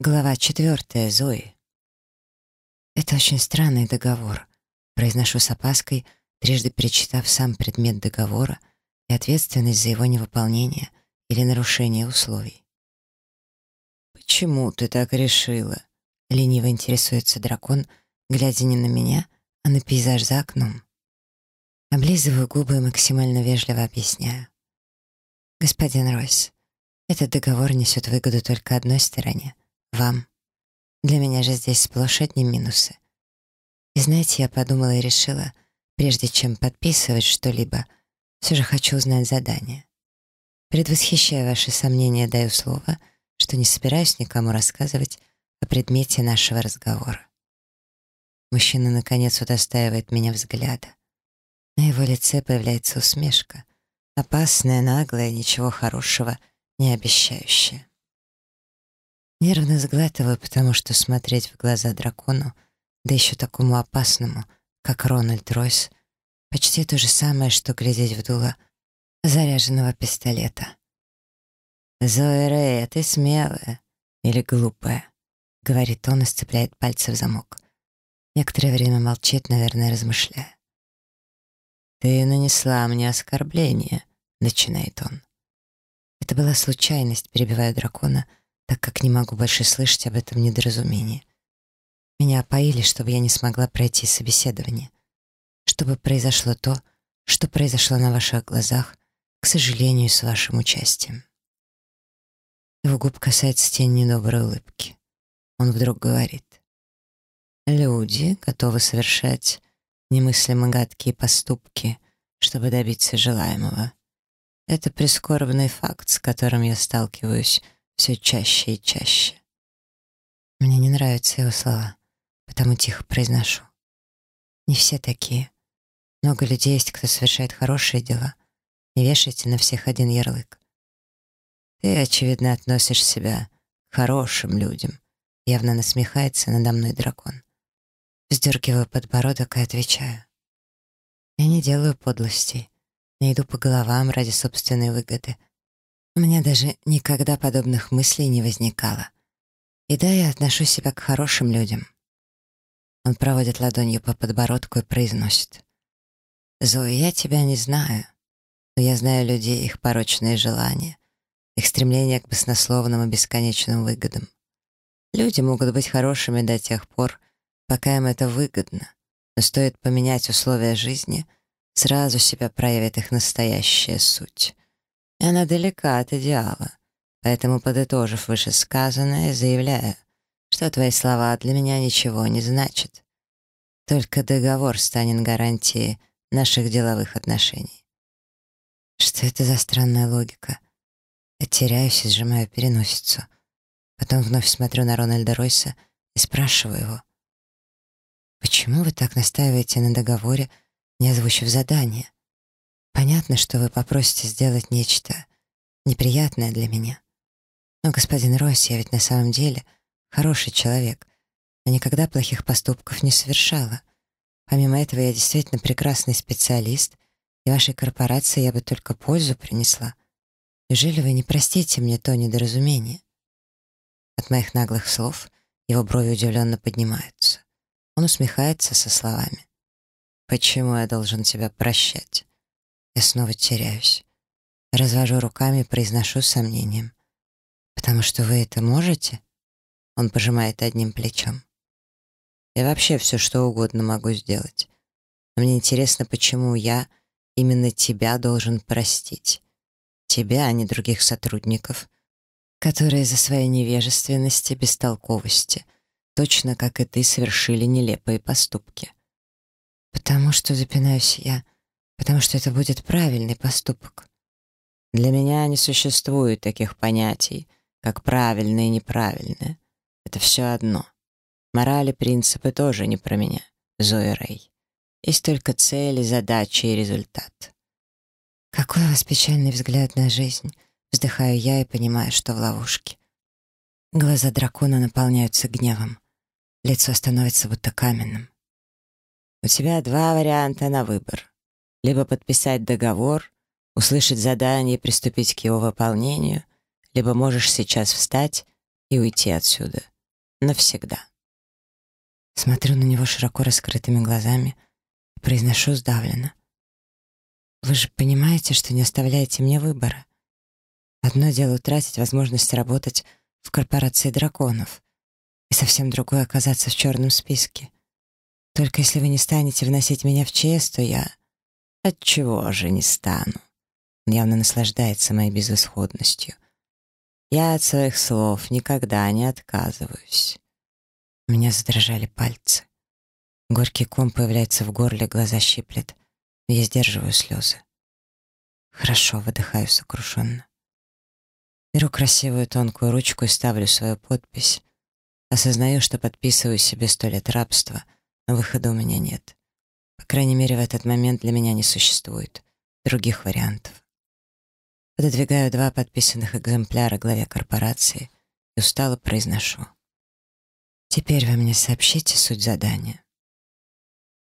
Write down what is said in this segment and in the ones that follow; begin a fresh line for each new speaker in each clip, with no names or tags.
Глава четвертая. Зои. Это очень странный договор. Произношу с опаской, трижды перечитав сам предмет договора и ответственность за его невыполнение или нарушение условий.
«Почему ты так решила?»
— лениво интересуется дракон, глядя не на меня, а на пейзаж за окном. Облизываю губы и максимально вежливо объясняю. «Господин Ройс, этот договор несет выгоду только одной стороне — вам. Для меня же здесь сплошь одни минусы. И знаете, я подумала и решила, прежде чем подписывать что-либо, все же хочу узнать задание. Предвосхищая ваши сомнения, даю слово, что не собираюсь никому рассказывать о предмете нашего разговора. Мужчина, наконец, удостаивает меня взгляда. На его лице появляется усмешка. Опасная, наглая, ничего хорошего не обещающая. Нервно сглатываю, потому что смотреть в глаза дракону, да еще такому опасному, как Рональд Ройс, почти то же самое, что глядеть в дуло заряженного пистолета.
«Зоя Рэй, ты смелая или глупая?»
— говорит он и сцепляет пальцы в замок. Некоторое время молчит, наверное, размышляя.
«Ты нанесла мне оскорбление», — начинает он.
Это была случайность, перебивая дракона, так как не могу больше слышать об этом недоразумении. Меня опоили, чтобы я не смогла пройти собеседование. Чтобы произошло то, что произошло на ваших глазах, к сожалению, с вашим участием. Его губ касается тень недоброй улыбки. Он вдруг говорит.
Люди готовы совершать немыслимо гадкие поступки, чтобы добиться желаемого. Это прискорбный факт, с которым я сталкиваюсь все чаще и чаще.
Мне не нравятся его слова, потому тихо произношу. Не все такие. Много людей есть, кто совершает хорошие дела. Не вешайте на всех один ярлык.
Ты, очевидно, относишь себя к хорошим людям. Явно насмехается надо мной дракон.
Вздергиваю подбородок и отвечаю. Я не делаю подлостей, не иду по головам ради собственной выгоды. Меня даже никогда подобных мыслей не возникало. И да, я отношу себя к хорошим людям. Он проводит ладонью по подбородку и произносит. «Зоя, я тебя не знаю, но я знаю людей, их порочные желания, их стремление к баснословным и бесконечным выгодам. Люди могут быть хорошими до тех пор, пока им это выгодно, но стоит поменять условия жизни, сразу себя проявит их настоящая суть. И она далека от идеала, поэтому, подытожив вышесказанное, заявляю, что твои слова для меня ничего не значат. Только договор станет гарантией наших деловых отношений. Что это за странная логика? Я теряюсь и сжимаю переносицу. Потом вновь смотрю на Рональда Ройса и спрашиваю его. «Почему вы так настаиваете на договоре, не озвучив задание? Понятно, что вы попросите сделать нечто неприятное для меня. Но, господин Ройс, я ведь на самом деле хороший человек, но никогда плохих поступков не совершала. Помимо этого, я действительно прекрасный специалист, и вашей корпорации я бы только пользу принесла. Неужели вы не простите мне то недоразумение?» От моих наглых слов его брови удивленно поднимаются. Он усмехается со словами. «Почему я должен тебя прощать?» Я снова теряюсь. Развожу руками и произношу с сомнением. «Потому что вы это можете?» Он пожимает одним плечом. «Я вообще все что угодно могу сделать. Но мне интересно, почему я именно тебя должен простить тебя, а не других сотрудников, которые за своей невежественности, бестолковости, точно как и ты, совершили нелепые поступки. Потому что запинаюсь я, потому что это будет правильный поступок. Для меня не существует таких понятий, как правильное и неправильное. Это все одно. Морали, принципы тоже не про меня, Зоя Рэй. Есть только цели, задачи и результат. Какой у вас печальный взгляд на жизнь. Вздыхаю я и понимаю, что в ловушке. Глаза дракона наполняются гневом. Лицо становится будто каменным.
У тебя два варианта на выбор. Либо подписать договор, услышать задание и приступить к его выполнению, либо можешь сейчас встать и уйти отсюда. Навсегда.
Смотрю на него широко раскрытыми глазами и произношу сдавленно. Вы же понимаете, что не оставляете мне выбора. Одно дело утратить возможность работать в корпорации драконов, и совсем другое — оказаться в черном списке. Только если вы не станете вносить меня в ЧС, то я...
Отчего же не стану? Он явно наслаждается моей безысходностью. Я от своих слов никогда не отказываюсь.
У меня задрожали пальцы. Горький ком появляется в горле, глаза щиплет. Я сдерживаю слезы. Хорошо, выдыхаю сокрушенно. Беру красивую тонкую ручку и ставлю свою подпись. Осознаю, что подписываю себе сто лет рабства, но выхода у меня нет. По крайней мере, в этот момент для меня не существует других вариантов. Пододвигаю два подписанных экземпляра главе корпорации и устало произношу. Теперь вы мне сообщите суть задания.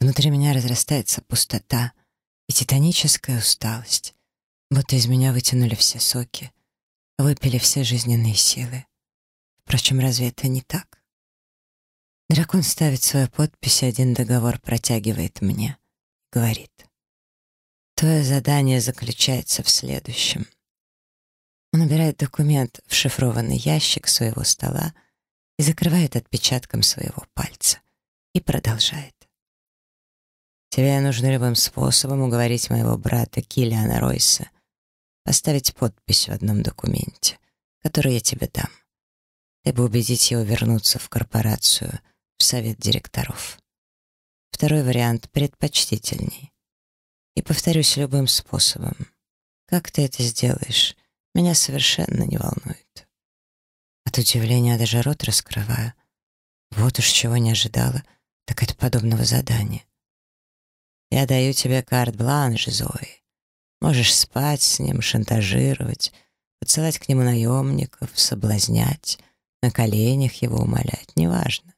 Внутри меня разрастается пустота и титаническая усталость, будто из меня вытянули все соки, выпили все жизненные силы. Впрочем, разве это не так? Дракон ставит свою подпись, и один договор протягивает мне. Говорит. Твое задание заключается в следующем. Он убирает документ в шифрованный ящик своего стола и закрывает отпечатком своего пальца. И продолжает. Тебе нужно любым способом уговорить моего брата Киллиана Ройса поставить подпись в одном документе, который я тебе дам, либо убедить его вернуться в корпорацию, совет директоров. Второй вариант предпочтительней. И повторюсь любым способом. Как ты это сделаешь, меня совершенно не волнует. От удивления даже рот раскрываю. Вот уж чего не ожидала, так это подобного задания. Я даю тебе карт-бланш, Зои. Можешь спать с ним, шантажировать, подсылать к нему наемников, соблазнять, на коленях его умолять, неважно.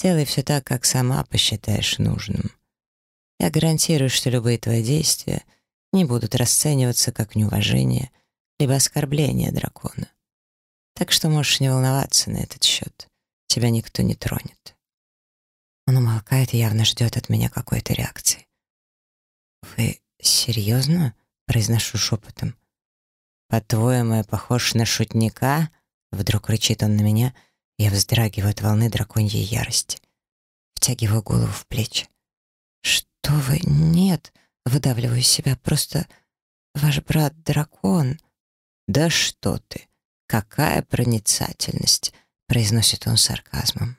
Делай все так, как сама посчитаешь нужным. Я гарантирую, что любые твои действия не будут расцениваться как неуважение либо оскорбление дракона. Так что можешь не волноваться на этот счет. Тебя никто не тронет. Он умолкает и явно ждет от меня какой-то реакции. «Вы серьезно?» — произношу шепотом. «По-твоему, я похож на шутника?» Вдруг рычит он на меня, я вздрагиваю от волны драконьей ярости. Втягиваю голову в плечи. «Что вы? Нет!» — выдавливаю себя. «Просто ваш брат дракон». «Да что ты! Какая проницательность!» — произносит он сарказмом.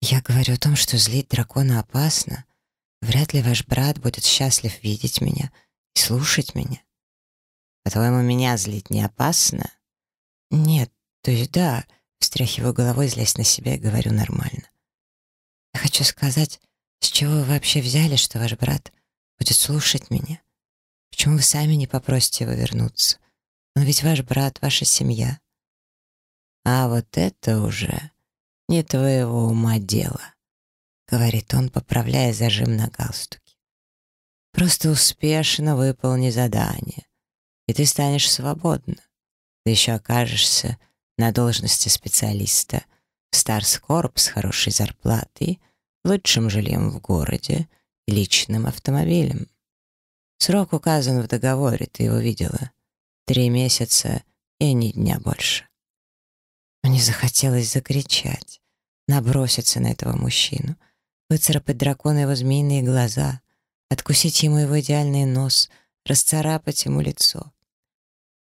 «Я говорю о том, что злить дракона опасно, Вряд ли ваш брат будет счастлив видеть меня и слушать меня. По-твоему, меня злить не опасно? Нет, то есть да, встряхиваю головой, злясь на себя и говорю нормально. Я хочу сказать, с чего вы вообще взяли, что ваш брат будет слушать меня? Почему вы сами не попросите его вернуться? Он ведь ваш брат, ваша семья. А вот это уже не твоего ума дело. — говорит он, поправляя зажим на галстуке. «Просто успешно выполни задание, и ты станешь свободна. Ты еще окажешься на должности специалиста в Старскорп с хорошей зарплатой, лучшим жильем в городе и личным автомобилем. Срок указан в договоре, ты его видела. Три месяца и ни дня больше». Мне захотелось закричать, наброситься на этого мужчину — выцарапать дракона его змеиные глаза, откусить ему его идеальный нос, расцарапать ему лицо.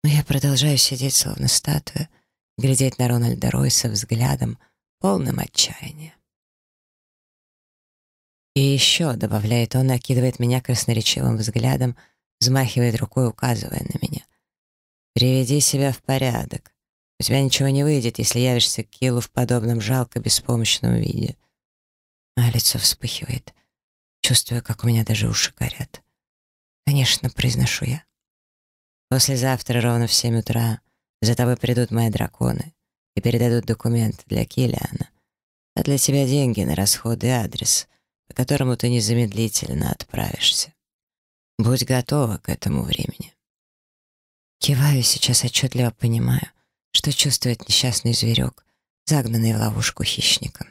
Но я продолжаю сидеть, словно статуя, глядеть на Рональда Ройса взглядом, полным отчаяния. И еще, добавляет он, накидывает меня красноречивым взглядом, взмахивает рукой, указывая на меня. «Приведи себя в порядок. У тебя ничего не выйдет, если явишься к Киллу в подобном жалко беспомощном виде а лицо вспыхивает. Чувствую, как у меня даже уши горят. «Конечно», — произношу я. «Послезавтра ровно в семь утра за тобой придут мои драконы и передадут документ для Киллиана, а для тебя деньги на расходы и адрес, по которому ты незамедлительно отправишься. Будь готова к этому времени». Киваю, сейчас отчетливо понимаю, что чувствует несчастный зверек, загнанный в ловушку хищником.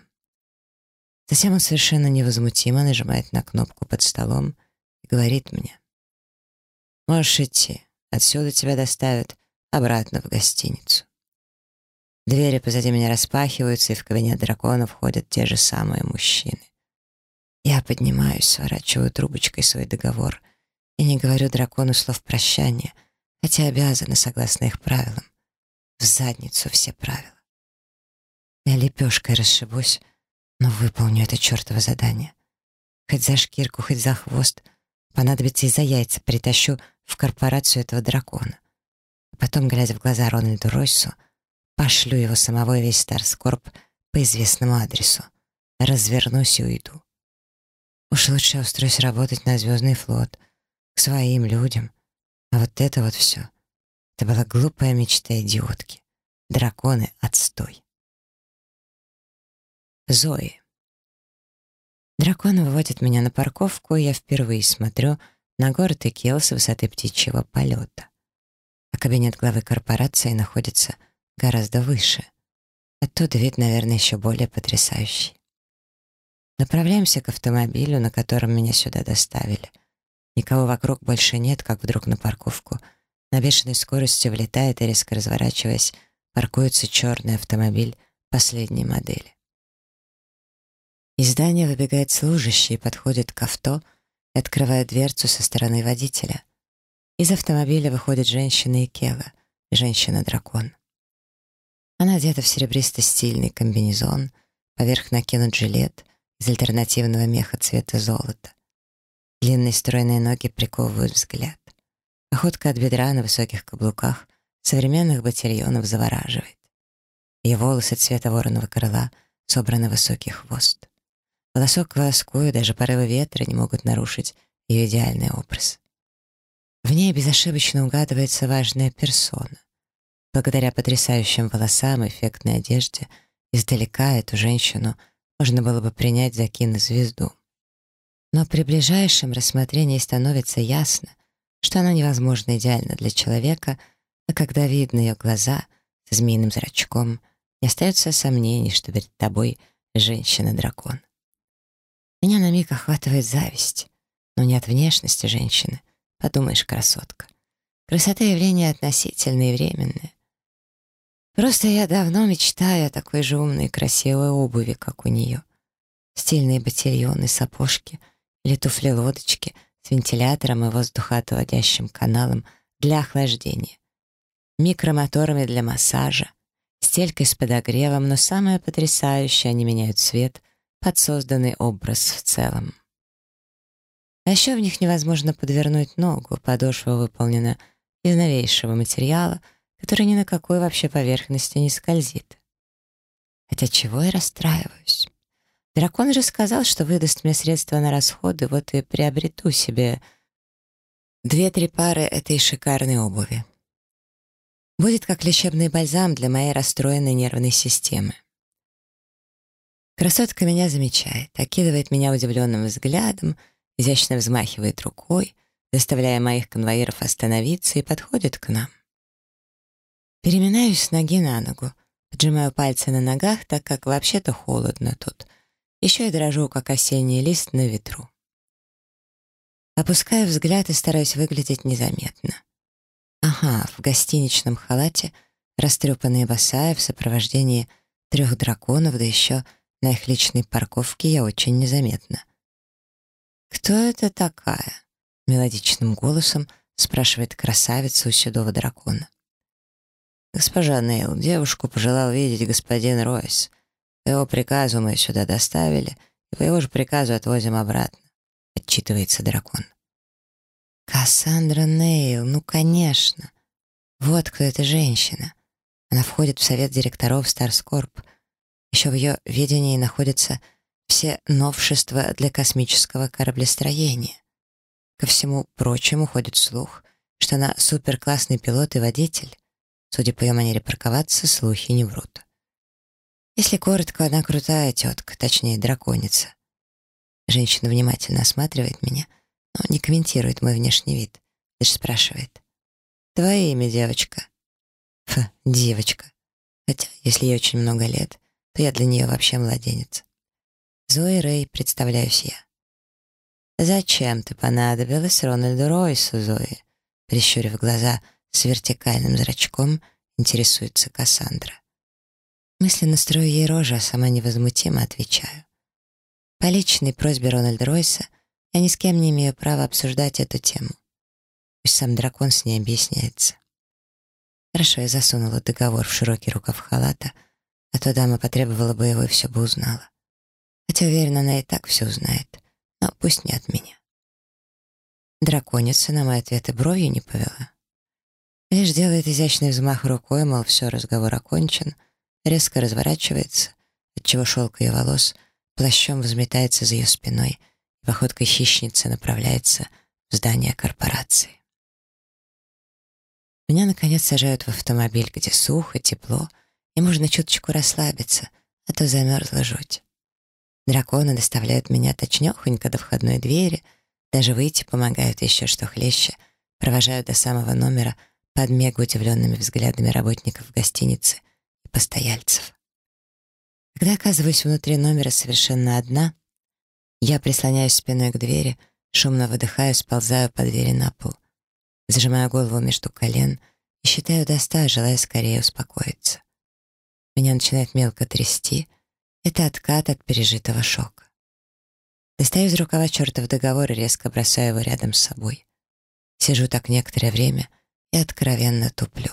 Затем он совершенно невозмутимо нажимает на кнопку под столом и говорит мне. «Можешь идти. Отсюда тебя доставят обратно в гостиницу». Двери позади меня распахиваются, и в кабинет дракона входят те же самые мужчины. Я поднимаюсь, сворачиваю трубочкой свой договор и не говорю дракону слов прощания, хотя обязана, согласно их правилам. В задницу все правила. Я лепешкой расшибусь, но выполню это чертово задание. Хоть за шкирку, хоть за хвост, понадобится и за яйца притащу в корпорацию этого дракона. А потом, глядя в глаза Рональду Ройсу, пошлю его самого и весь Старскорп по известному адресу. Развернусь и уйду. Уж лучше я устроюсь работать на Звездный флот, к своим людям. А вот это вот все. Это была глупая мечта идиотки. Драконы — отстой. Зои. Дракон выводит меня на парковку, и я впервые смотрю на город Икел с высоты птичьего полета. А кабинет главы корпорации находится гораздо выше. Оттуда вид, наверное, еще более потрясающий. Направляемся к автомобилю, на котором меня сюда доставили. Никого вокруг больше нет, как вдруг на парковку. На бешеной скорости влетает и, резко разворачиваясь, паркуется черный автомобиль последней модели. Из здания выбегает служащий, подходит к авто и открывает дверцу со стороны водителя. Из автомобиля выходит женщина Икела, женщина-дракон. Она одета в серебристо-стильный комбинезон, поверх накинут жилет из альтернативного меха цвета золота. Длинные стройные ноги приковывают взгляд. Походка от бедра на высоких каблуках современных ботильонов завораживает. Ее волосы цвета вороного крыла собраны высокий хвост. Волосок к волоску и даже порывы ветра не могут нарушить ее идеальный образ. В ней безошибочно угадывается важная персона. Благодаря потрясающим волосам и эффектной одежде издалека эту женщину можно было бы принять за кинозвезду. Но при ближайшем рассмотрении становится ясно, что она невозможно идеальна для человека, а когда видно ее глаза с змеиным зрачком, не остается сомнений, что перед тобой женщина-дракон. Меня на миг охватывает зависть, но не от внешности женщины. Подумаешь, красотка. Красота — явление относительное и временное. Просто я давно мечтаю о такой же умной и красивой обуви, как у нее. Стильные ботильоны, сапожки или туфли-лодочки с вентилятором и воздухоотводящим каналом для охлаждения, микромоторами для массажа, стелькой с подогревом, но самое потрясающее — они меняют цвет — под созданный образ в целом. А еще в них невозможно подвернуть ногу, подошва выполнена из новейшего материала, который ни на какой вообще поверхности не скользит. Хотя чего я расстраиваюсь? Дракон же сказал, что выдаст мне средства на расходы, вот и приобрету себе две-три пары этой шикарной обуви. Будет как лечебный бальзам для моей расстроенной нервной системы. Красотка меня замечает, окидывает меня удивленным взглядом, изящно взмахивает рукой, заставляя моих конвоиров остановиться и подходит к нам. Переминаюсь с ноги на ногу, поджимаю пальцы на ногах, так как вообще-то холодно тут. Еще и дрожу, как осенний лист на ветру. Опускаю взгляд и стараюсь выглядеть незаметно. Ага, в гостиничном халате, растрепанная босая в сопровождении трех драконов, да еще на их личной парковке я очень незаметна. «Кто это такая?» — мелодичным голосом спрашивает красавица у седого дракона. «Госпожа Нейл, девушку пожелал видеть господин Ройс. По его приказу мы сюда доставили, и по его же приказу отвозим обратно», — отчитывается дракон. «Кассандра Нейл, ну, конечно. Вот кто эта женщина. Она входит в совет директоров Старскорп — еще в ее видении находятся все новшества для космического кораблестроения. Ко всему прочему ходит слух, что она суперклассный пилот и водитель. Судя по ее манере парковаться, слухи не врут. Если коротко, она крутая тетка, точнее, драконица. Женщина внимательно осматривает меня, но не комментирует мой внешний вид, лишь спрашивает. «Твое имя, девочка?» «Ф, девочка», Если ей очень много лет, то я для нее вообще младенец. Зои Рэй, представляюсь я. «Зачем ты понадобилась Рональду Ройсу, Зои?» Прищурив глаза с вертикальным зрачком, интересуется Кассандра. Мысленно строю ей рожу, а сама невозмутимо отвечаю. По личной просьбе Рональда Ройса я ни с кем не имею права обсуждать эту тему. Пусть сам дракон с ней объясняется. Хорошо, я засунула договор в широкий рукав халата, а то дама потребовала бы его и все бы узнала. Хотя, уверена, она и так все узнает, но пусть не от меня. Драконица на мои ответы бровью не повела. Лишь делает изящный взмах рукой, мол, все, разговор окончен, резко разворачивается, отчего шелк ее волос плащом взметается за ее спиной, и походкой хищницы направляется в здание корпорации. Меня, наконец, сажают в автомобиль, где сухо, тепло, и можно чуточку расслабиться, а то замерзла жуть. Драконы доставляют меня точнёхонько до входной двери, даже выйти помогают еще что хлеще, провожают до самого номера под мега удивленными взглядами работников гостиницы и постояльцев. Когда оказываюсь внутри номера совершенно одна, я прислоняюсь спиной к двери, шумно выдыхаю, сползаю по двери на пол. Зажимаю голову между колен и считаю до ста, желая скорее успокоиться. Меня начинает мелко трясти, это откат от пережитого шока. Достаю из рукава чертов договор и резко бросаю его рядом с собой. Сижу так некоторое время и откровенно туплю.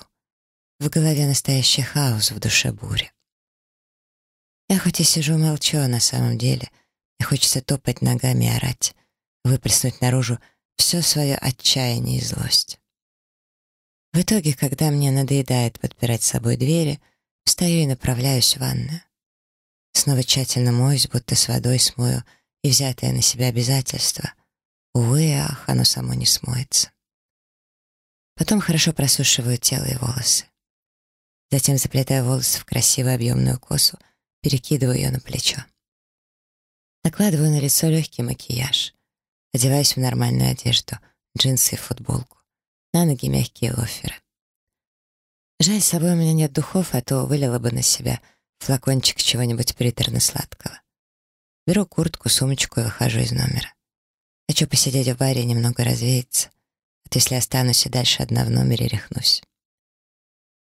В голове настоящий хаос, в душе буря. Я хоть и сижу молчу, а на самом деле мне хочется топать ногами и орать, выплеснуть наружу все свое отчаяние и злость. В итоге, когда мне надоедает подпирать с собой двери, встаю и направляюсь в ванную. Снова тщательно моюсь, будто с водой смою, и взятое на себя обязательство. Увы, ах, оно само не смоется. Потом хорошо просушиваю тело и волосы. Затем заплетаю волосы в красивую объемную косу, перекидываю ее на плечо. Накладываю на лицо легкий макияж. Одеваюсь в нормальную одежду, джинсы и футболку. На ноги мягкие лоферы. Жаль, с собой у меня нет духов, а то вылила бы на себя — флакончик чего-нибудь приторно-сладкого. Беру куртку, сумочку и выхожу из номера. Хочу посидеть в баре немного развеяться. То если останусь и дальше одна в номере, рехнусь.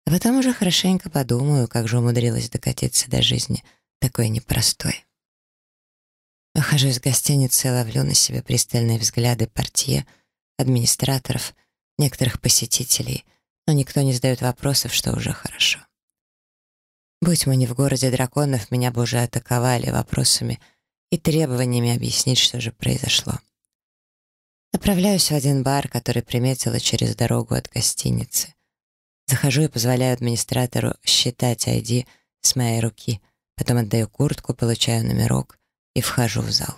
А потом уже хорошенько подумаю, как же умудрилась докатиться до жизни такой непростой. Выхожу из гостиницы и ловлю на себе пристальные взгляды портье, администраторов, некоторых посетителей, но никто не задает вопросов, что уже хорошо. Будь мы не в городе драконов, меня бы уже атаковали вопросами и требованиями объяснить, что же произошло. Направляюсь в один бар, который приметила через дорогу от гостиницы. Захожу и позволяю администратору считать ID с моей руки, потом отдаю куртку, получаю номерок и вхожу в зал.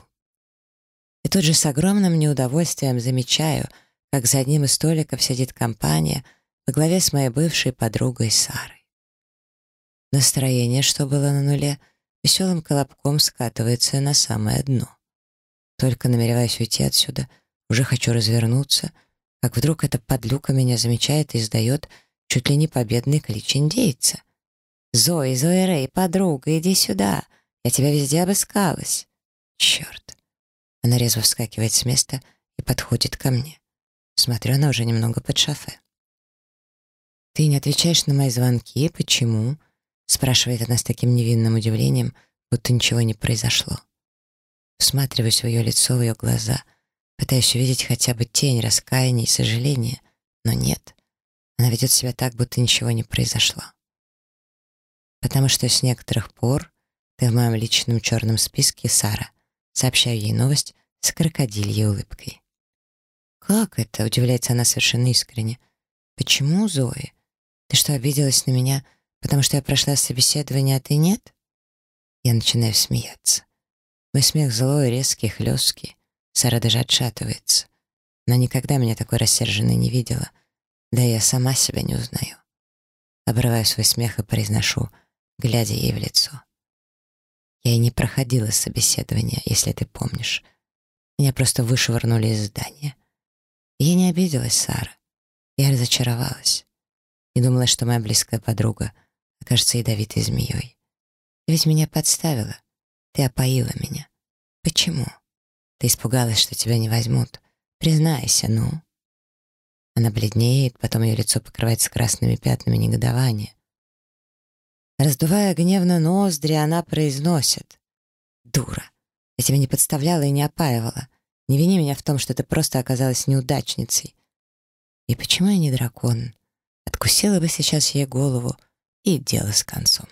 И тут же с огромным неудовольствием замечаю, как за одним из столиков сидит компания во главе с моей бывшей подругой Сарой. Настроение, что было на нуле, веселым колобком скатывается на самое дно. Только намереваясь уйти отсюда, уже хочу развернуться, как вдруг эта подлюка меня замечает и издает чуть ли не победный клич индейца. «Зои, Зои Рэй, подруга, иди сюда! Я тебя везде обыскалась!» «Черт!» Она резво вскакивает с места и подходит ко мне. Смотрю, она уже немного под шофе. «Ты не отвечаешь на мои звонки? Почему?» Спрашивает она с таким невинным удивлением, будто ничего не произошло. Всматриваюсь в ее лицо, в ее глаза, пытаюсь увидеть хотя бы тень раскаяния и сожаления, но нет. Она ведет себя так, будто ничего не произошло. Потому что с некоторых пор ты в моем личном черном списке, Сара. Сообщаю ей новость с крокодильей улыбкой. «Как это?» — удивляется она совершенно искренне. «Почему, Зои? Ты что, обиделась на меня?» Потому что я прошла собеседование, а ты нет? Я начинаю смеяться. Мой смех злой, резкий, хлесткий. Сара даже отшатывается. Она никогда меня такой рассерженной не видела. Да я сама себя не узнаю. Обрываю свой смех и произношу, глядя ей в лицо. Я и не проходила собеседование, если ты помнишь. Меня просто вышвырнули из здания. я не обиделась, Сара. Я разочаровалась. И думала, что моя близкая подруга — кажется ядовитой змеей. Ты ведь меня подставила. Ты опоила меня. Почему? Ты испугалась, что тебя не возьмут. Признайся, ну. Она бледнеет, потом ее лицо покрывается красными пятнами негодования. Раздувая гневно ноздри, она произносит. «Дура! Я тебя не подставляла и не опаивала. Не вини меня в том, что ты просто оказалась неудачницей. И почему я не дракон? Откусила бы сейчас ей голову, и дело с концом.